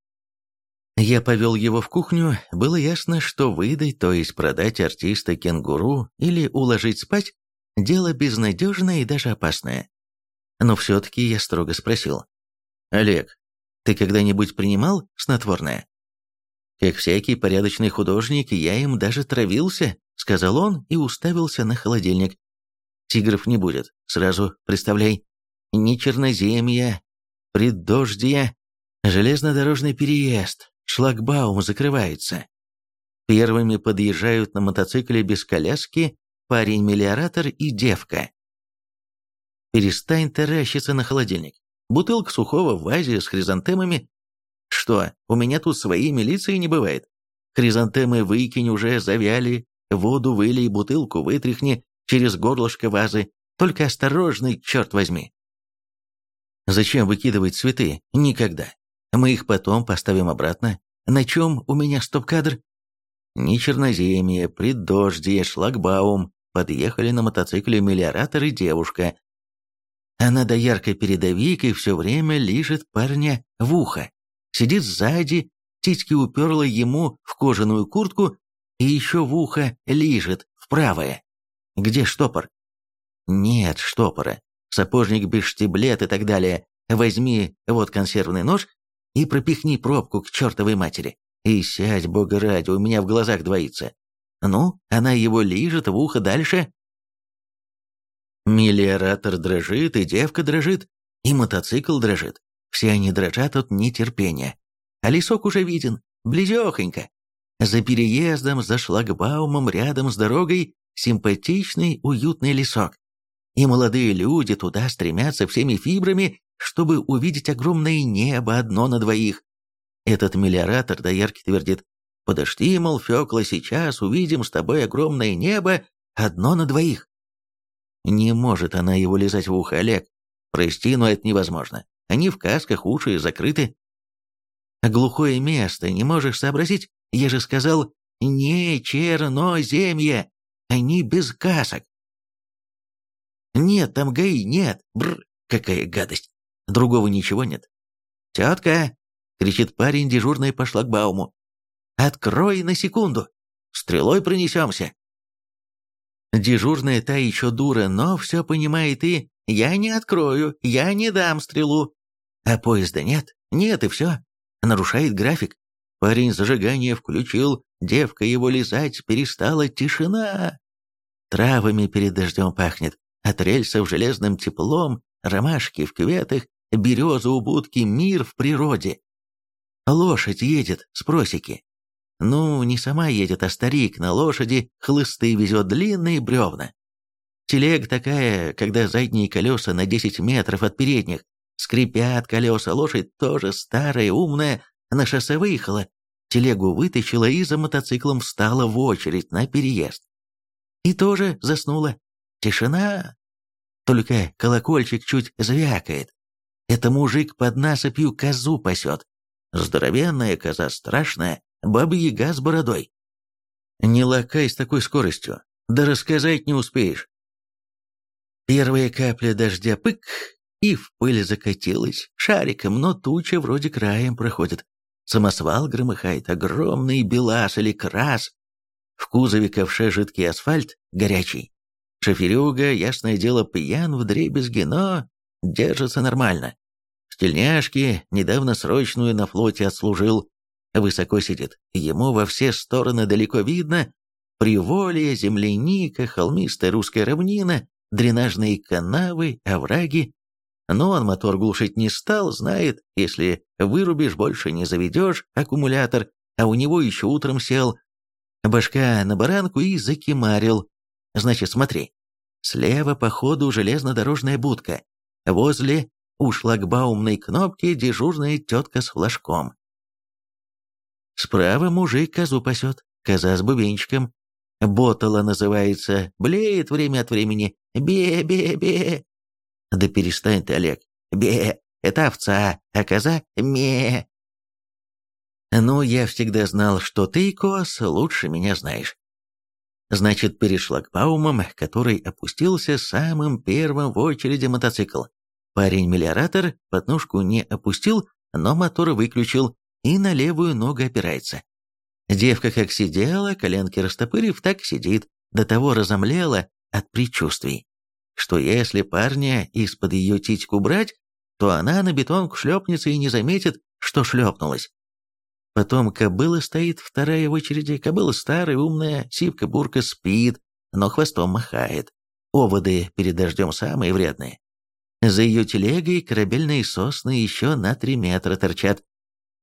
Я повел его в кухню, было ясно, что выдать, то есть продать артиста кенгуру или уложить спать, дело безнадежное и даже опасное. Но все-таки я строго спросил. «Олег, ты когда-нибудь принимал снотворное?» «Как всякий порядочный художник, я им даже травился», — сказал он и уставился на холодильник. «Тигров не будет, сразу представляй. Ни черноземья, преддождия, железнодорожный переезд, шлагбаум закрывается. Первыми подъезжают на мотоцикле без коляски парень-мелиоратор и девка. Перестань таращиться на холодильник. Бутылка сухого в вазе с хризантемами. Что, у меня тут своей милиции не бывает? Хризантемы выкинь уже, завяли, воду вылей, бутылку вытряхни через горлышко вазы. Только осторожный, черт возьми. Зачем выкидывать цветы? Никогда. Мы их потом поставим обратно. На чем у меня стоп-кадр? Ни черноземье, преддождие, шлагбаум. Подъехали на мотоцикле мелиоратор и девушка. Она до яркой передовик и все время лижет парня в ухо. Сидит сзади, титьки уперла ему в кожаную куртку и еще в ухо лижет, в правое. Где штопор? Нет штопора. Сапожник без штиблет и так далее. Возьми вот консервный нож и пропихни пробку к чертовой матери. И сядь, бога ради, у меня в глазах двоится. Ну, она его лижет в ухо дальше. Миллиоратор дрожит, и девка дрожит, и мотоцикл дрожит. Все они дрожат от нетерпения. А лесок уже виден, близехонько. За переездом, за шлагбаумом, рядом с дорогой симпатичный, уютный лесок. И молодые люди туда стремятся всеми фибрами, чтобы увидеть огромное небо одно на двоих. Этот миллиоратор доярки твердит, «Подожди, мол, Фёкла, сейчас увидим с тобой огромное небо одно на двоих». Не может она его лизать в ухо, Олег. Прости, но это невозможно. Они в касках, уши закрыты. Глухое место, не можешь сообразить? Я же сказал, не черноземье. Они без касок. Нет, там ГАИ, нет. Бр, какая гадость. Другого ничего нет. «Тетка!» — кричит парень, дежурный по шлагбауму. «Открой на секунду! Стрелой пронесемся!» Дежурная та еще дура, но все понимает и «я не открою, я не дам стрелу». А поезда нет, нет и все. Нарушает график. Парень зажигание включил, девка его лизать перестала, тишина. Травами перед дождем пахнет, от рельсов железным теплом, ромашки в кветах, береза у будки, мир в природе. Лошадь едет с просеки. Ну, не сама едет, а старик на лошади хлысты везет длинные бревна. Телега такая, когда задние колеса на 10 метров от передних. Скрипят колеса, лошадь тоже старая, умная, на шоссе выехала. Телегу вытащила и за мотоциклом встала в очередь на переезд. И тоже заснула. Тишина. Только колокольчик чуть звякает. Это мужик под насыпью козу пасет. Здоровенная коза, страшная, баба-яга с бородой. Не лакай с такой скоростью, да рассказать не успеешь. Первая капля дождя пык, и в пыль закатилась, шариком, но туча вроде краем проходит. Самосвал громыхает, огромный белас или крас. В кузове ковше жидкий асфальт, горячий. Шоферюга, ясное дело, пьян в дребезги, но держится нормально. В тельняшке, недавно срочную на флоте отслужил, высоко сидит. Ему во все стороны далеко видно. Приволье, земляника, холмистая русская равнина, дренажные канавы, овраги. Но он мотор глушить не стал, знает, если вырубишь, больше не заведешь аккумулятор, а у него еще утром сел. Башка на баранку и закимарил. Значит, смотри. Слева по ходу железнодорожная будка. Возле у шлагбаумной кнопки дежурная тетка с флажком. Справа мужик козу пасет, коза с бубенчиком. Ботала называется, блеет время от времени. Бе-бе-бе. Да перестань ты, Олег. Бе, это овца, а коза — ме. Ну, я всегда знал, что ты, Кос, лучше меня знаешь. Значит, перед шлагбаумом, который опустился самым первым в очереди мотоцикл. Парень-мелиоратор подножку не опустил, но мотор выключил и на левую ногу опирается. Девка как сидела, коленки растопырив, так сидит, до того разомлела от предчувствий, что если парня из-под ее титьку брать, то она на бетонку шлепнется и не заметит, что шлепнулась. Потом кобыла стоит, вторая в очереди. Кобыла старая, умная, сивка-бурка спит, но хвостом махает. Оводы перед дождем самые вредные. За ее телегой корабельные сосны еще на три метра торчат.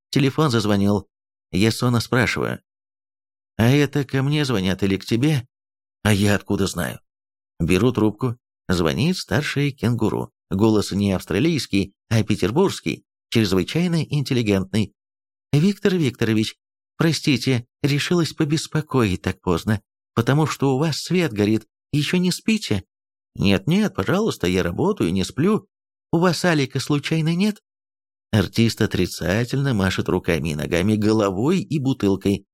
Телефон зазвонил. Я сонно спрашиваю. «А это ко мне звонят или к тебе?» «А я откуда знаю?» Беру трубку. Звонит старший кенгуру. Голос не австралийский, а петербургский, чрезвычайно интеллигентный. «Виктор Викторович, простите, решилась побеспокоить так поздно, потому что у вас свет горит, еще не спите?» «Нет-нет, пожалуйста, я работаю, не сплю. У вас Алика случайно нет?» Артист отрицательно машет руками и ногами, головой и бутылкой.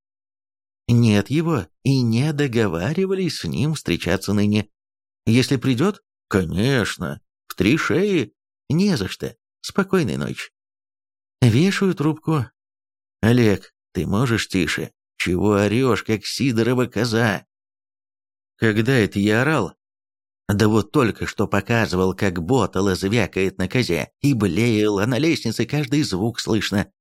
Нет его, и не договаривались с ним встречаться ныне. Если придет, конечно, в три шеи, не за что. Спокойной ночи. Вешаю трубку, «Олег, ты можешь тише? Чего орешь, как Сидорова коза?» «Когда это я орал?» «Да вот только что показывал, как ботала звякает на козе, и блеял, а на лестнице каждый звук слышно.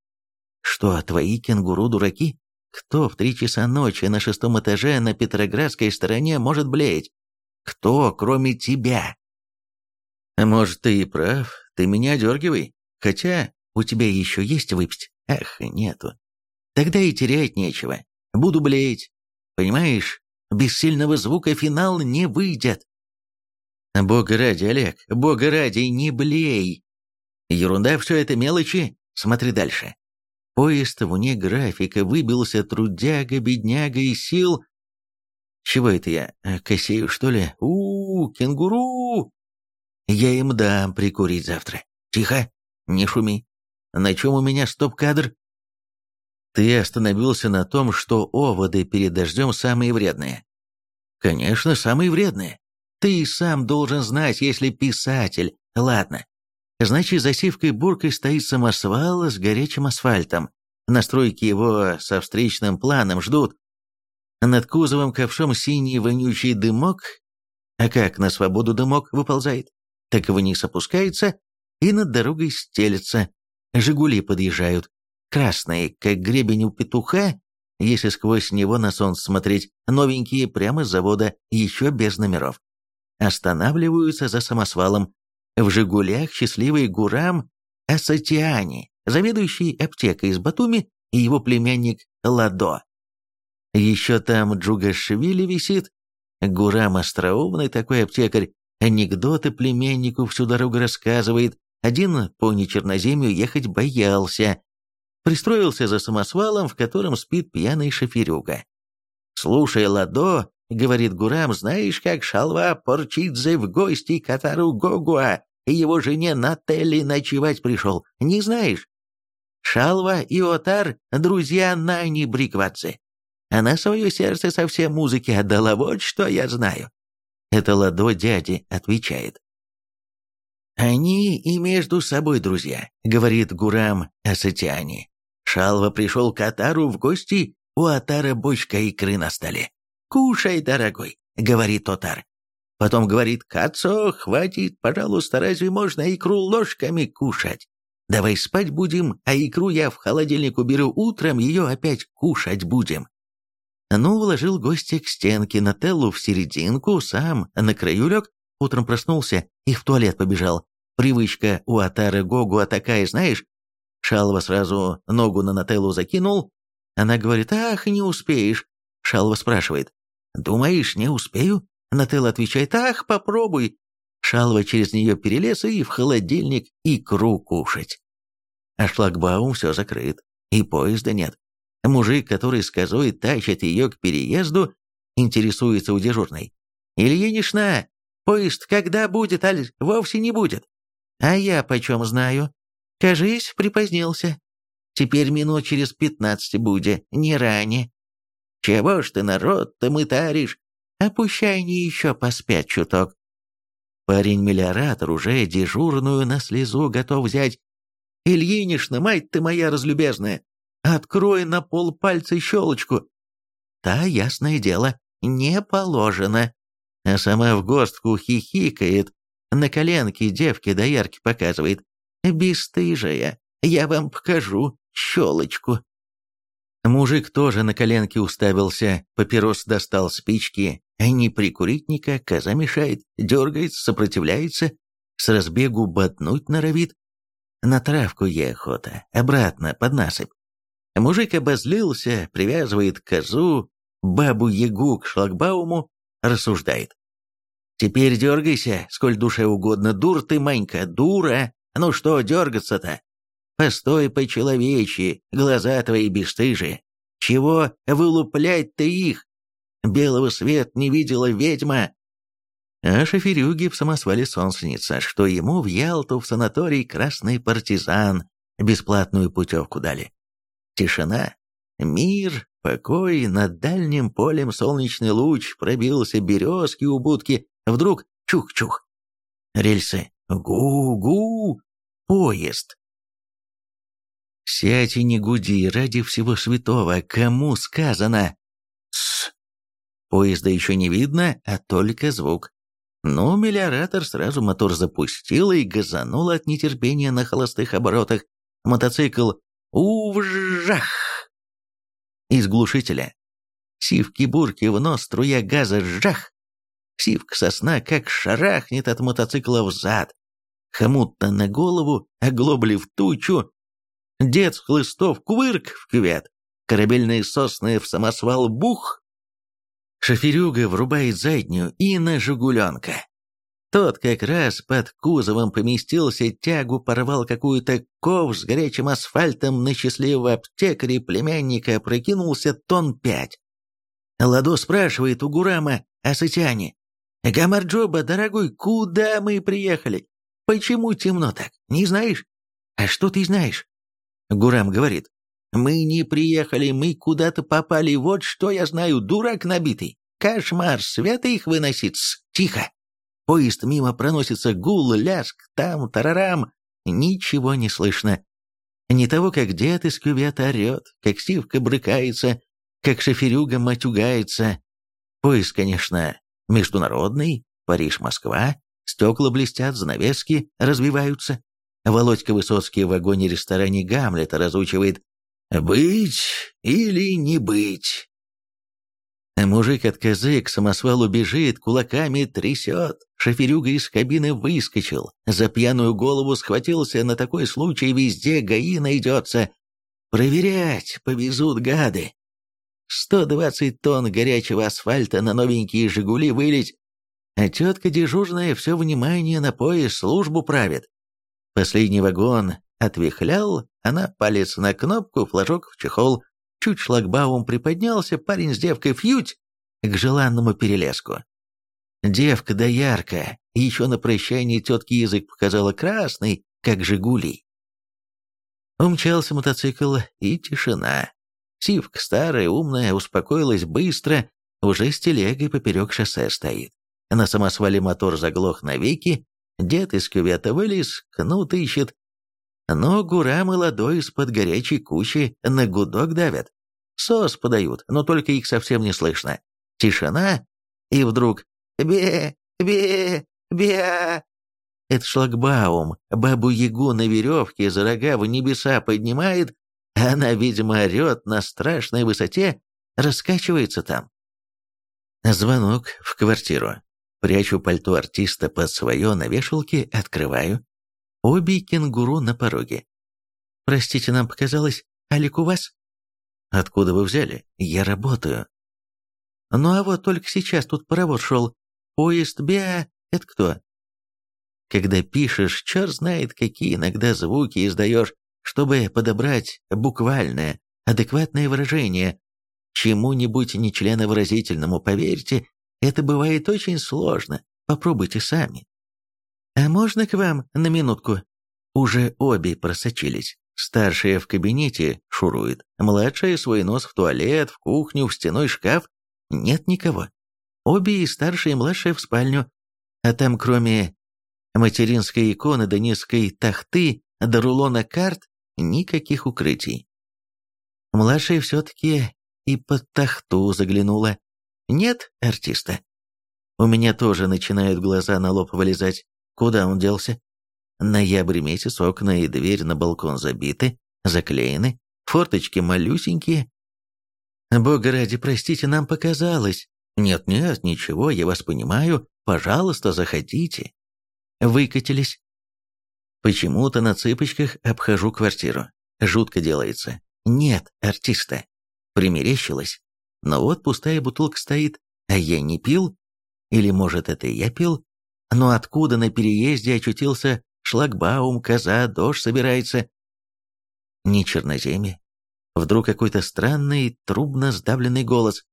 Что, твои кенгуру дураки? Кто в три часа ночи на шестом этаже на Петроградской стороне может блеять? Кто, кроме тебя?» «Может, ты и прав, ты меня дергивай. Хотя у тебя еще есть выпить?» Эх, нету. Тогда и терять нечего. Буду блеять. Понимаешь, без сильного звука финал не выйдет. Бога ради, Олег, бога ради, не блей. Ерунда все это мелочи. Смотри дальше. Поезд вне графика выбился трудяга, бедняга и сил. Чего это я, э, косею, что ли? у, -у, -у кенгуру! Я им дам прикурить завтра. Тихо, не шуми. На чем у меня стоп-кадр? Ты остановился на том, что оводы перед дождем самые вредные. Конечно, самые вредные. Ты и сам должен знать, если писатель. Ладно. Значит, за сивкой-буркой стоит самосвал с горячим асфальтом. Настройки его со встречным планом ждут. Над кузовом ковшом синий вонючий дымок. А как на свободу дымок выползает? Так вниз опускается и над дорогой стелется. «Жигули» подъезжают. Красные, как гребень у петуха, если сквозь него на солнце смотреть, новенькие прямо с завода, еще без номеров. Останавливаются за самосвалом. В «Жигулях» счастливый Гурам Асатиани, заведующий аптекой из Батуми, и его племянник Ладо. Еще там Джугашвили висит. Гурам остроумный такой аптекарь, анекдоты племяннику всю дорогу рассказывает, один по нечерноземью ехать боялся. Пристроился за самосвалом, в котором спит пьяный шоферюга. «Слушай, Ладо, — говорит Гурам, — знаешь, как Шалва Порчидзе в гости к Атару Гогуа и его жене Нателли ночевать пришел? Не знаешь? Шалва и Отар — друзья Нани Бриквадзе. Она свое сердце совсем музыке отдала, вот что я знаю. Это Ладо дяди отвечает. «Они и между собой друзья», — говорит Гурам Асатиани. Шалва пришел к Атару в гости, у Атара бочка икры на столе. «Кушай, дорогой», — говорит Отар. Потом говорит, «Кацо, хватит, пожалуйста, разве можно икру ложками кушать? Давай спать будем, а икру я в холодильник уберу, утром ее опять кушать будем». Ну, вложил гостя к стенке, на Теллу в серединку, сам на краю лег, утром проснулся и в туалет побежал. Привычка у Атары Гогуа такая, знаешь? Шалва сразу ногу на Нателлу закинул. Она говорит, ах, не успеешь. Шалва спрашивает, думаешь, не успею? Нателла отвечает, ах, попробуй. Шалва через нее перелез и в холодильник икру кушать. А шлагбаум все закрыт, и поезда нет. Мужик, который с козой тащит ее к переезду, интересуется у дежурной. «Ильинична, поезд когда будет, аль вовсе не будет?» «А я почем знаю?» «Кажись, припозднился. Теперь минут через пятнадцать будет, не ранее». «Чего ж ты народ-то мытаришь? Опущай не еще поспять чуток». Парень-миллиоратор уже дежурную на слезу готов взять. «Ильинична, мать ты моя разлюбезная, открой на пол пальца щелочку». Та, ясное дело, не положено. А сама в горстку хихикает, на коленке девки доярки показывает. Бестыжая, я вам покажу щелочку. Мужик тоже на коленке уставился, папирос достал спички, не прикурить никак, коза мешает, дергается, сопротивляется, с разбегу ботнуть норовит. На травку ей охота, обратно, под насыпь. Мужик обозлился, привязывает козу, бабу-ягу к шлагбауму, рассуждает. «Теперь дергайся, сколь душе угодно, дур ты, Манька, дура! Ну что дергаться-то? Постой по-человечьи, глаза твои бесстыжие. Чего вылуплять ты их? Белого свет не видела ведьма!» А шоферюги в самосвале солнценица, что ему в Ялту в санаторий «Красный партизан» бесплатную путевку дали. Тишина, мир, покой, над дальним полем солнечный луч, пробился березки у будки, вдруг чух-чух. Рельсы, гу-гу, поезд. «Сядь и не гуди, ради всего святого, кому сказано?» «Тсс!» Поезда еще не видно, а только звук. Ну, мелиоратор сразу мотор запустил и газанул от нетерпения на холостых оборотах. Мотоцикл «Увжах!» Из глушителя. Сивки-бурки в нос, струя газа «жах!» Сивка сосна как шарахнет от мотоцикла взад. Хомут-то на голову, оглобли в тучу, Дед с хлыстов кувырк в кювет, корабельные сосны в самосвал бух. Шоферюга врубает заднюю и на «Жигуленка». Тот как раз под кузовом поместился, тягу порвал какую-то ков с горячим асфальтом на счастливого аптекаря племянника прокинулся тон пять. Ладо спрашивает у Гурама о Сатиане. «Гамарджоба, дорогой, куда мы приехали? Почему темно так? Не знаешь? А что ты знаешь?» Гурам говорит, «Мы не приехали, мы куда-то попали, вот что я знаю, дурак набитый. Кошмар, света их выносит, тихо!» Поезд мимо проносится гул, ляск, там, тарарам. Ничего не слышно. Не того, как дед из кювета орет, как Сивка брыкается, как шоферюга матюгается. Поезд, конечно, международный, Париж-Москва, стекла блестят, занавески развиваются. Володька Высоцкий в вагоне-ресторане Гамлета разучивает «Быть или не быть». Мужик от козы к самосвалу бежит, кулаками трясет. Шоферюга из кабины выскочил, за пьяную голову схватился, на такой случай везде ГАИ найдется. Проверять повезут гады. 120 тонн горячего асфальта на новенькие «Жигули» вылить, а тетка дежурная все внимание на пояс службу правит. Последний вагон отвихлял, она палец на кнопку, флажок в чехол. Чуть шлагбаум приподнялся, парень с девкой фьють к желанному перелеску. Девка да ярко, еще на прощание тетке язык показала красный, как жигулей. Умчался мотоцикл, и тишина. Сивка старая, умная, успокоилась быстро, уже с телегой поперек шоссе стоит. На самосвале мотор заглох навеки, Дед из кювета вылез, кнут ищет. Но гура молодой из-под горячей кучи на гудок давят. Сос подают, но только их совсем не слышно. Тишина, и вдруг «Бе! Бе! Бе!» Это шлагбаум, бабу-ягу на веревке за рога в небеса поднимает, она, видимо, орет на страшной высоте, раскачивается там. Звонок в квартиру. Прячу пальто артиста под свое на вешалке, открываю. Обе кенгуру на пороге. «Простите, нам показалось, Алик у вас?» «Откуда вы взяли? Я работаю». «Ну а вот только сейчас тут паровоз шел. Поезд Беа... Это кто?» Когда пишешь, черт знает, какие иногда звуки издаешь, чтобы подобрать буквальное, адекватное выражение. чему-нибудь нечленовыразительному, поверьте, это бывает очень сложно. Попробуйте сами. А можно к вам на минутку? Уже обе просочились. Старшая в кабинете шурует, младшая свой нос в туалет, в кухню, в стеной шкаф. Нет никого. Обе и старшая, и младшая в спальню. А там кроме материнской иконы да низкой тахты до рулона карт никаких укрытий. Младшая все-таки и под тахту заглянула. Нет артиста. У меня тоже начинают глаза на лоб вылезать. Куда он делся? Ноябрь месяц, окна и дверь на балкон забиты, заклеены, форточки малюсенькие. Бога ради, простите, нам показалось. Нет-нет, ничего, я вас понимаю. Пожалуйста, заходите. Выкатились. Почему-то на цыпочках обхожу квартиру. Жутко делается. Нет артиста. Примерещилось. Но вот пустая бутылка стоит, а я не пил. Или, может, это я пил? Но откуда на переезде очутился шлагбаум, коза, дождь собирается? Не черноземье. Вдруг какой-то странный, трубно сдавленный голос.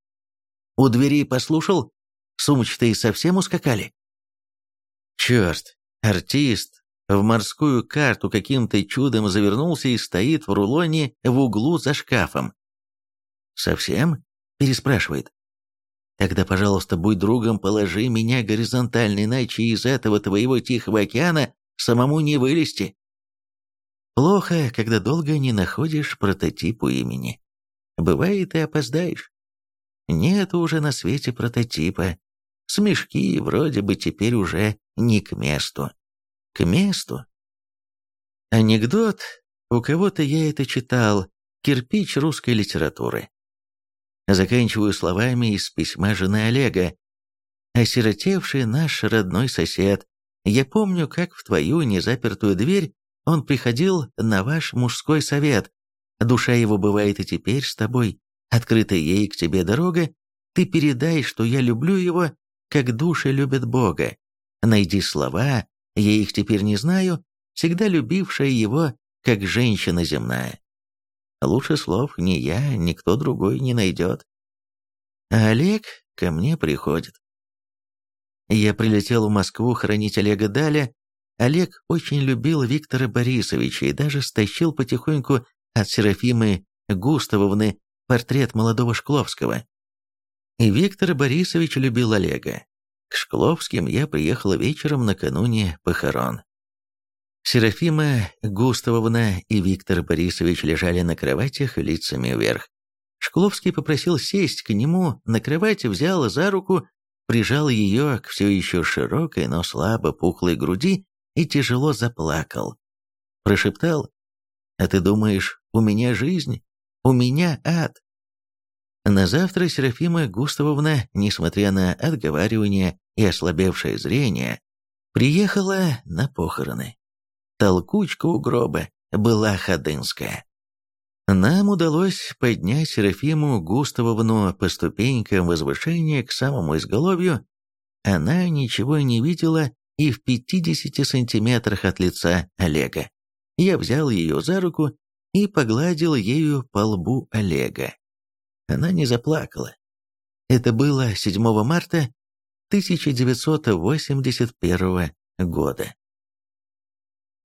У двери послушал? Сумочки-то совсем ускакали? Черт, артист в морскую карту каким-то чудом завернулся и стоит в рулоне в углу за шкафом. «Совсем?» – переспрашивает. «Тогда, пожалуйста, будь другом, положи меня горизонтально, иначе из этого твоего Тихого океана самому не вылезти». Плохо, когда долго не находишь прототипу имени. Бывает и опоздаешь. Нет уже на свете прототипа. Смешки вроде бы теперь уже не к месту. К месту. Анекдот, у кого-то я это читал, кирпич русской литературы. Заканчиваю словами из письма жены Олега. «Осиротевший наш родной сосед, я помню, как в твою незапертую дверь он приходил на ваш мужской совет. Душа его бывает и теперь с тобой, открыта ей к тебе дорога. Ты передай, что я люблю его, как души любят Бога. Найди слова, я их теперь не знаю, всегда любившая его, как женщина земная. Лучше слов ни я, ни кто другой не найдет. А Олег ко мне приходит. Я прилетел в Москву хранить Олега Даля. Олег очень любил Виктора Борисовича и даже стащил потихоньку от Серафимы Густавовны портрет молодого Шкловского. И Виктор Борисович любил Олега. К Шкловским я приехал вечером накануне похорон. Серафима Густавовна и Виктор Борисович лежали на кроватях лицами вверх. Шкловский попросил сесть к нему на кровать, взял за руку, прижал ее к все еще широкой, но слабо пухлой груди и тяжело заплакал. Прошептал, «А ты думаешь, у меня жизнь? У меня ад?» На завтра Серафима Густавовна, несмотря на отговаривание и ослабевшее зрение, приехала на похороны. Толкучка у гроба была ходынская. Нам удалось поднять Серафиму Густавовну по ступенькам возвышения к самому изголовью. Она ничего не видела и в 50 сантиметрах от лица Олега. Я взял ее за руку и погладил ею по лбу Олега. Она не заплакала. Это было 7 марта 1981 года.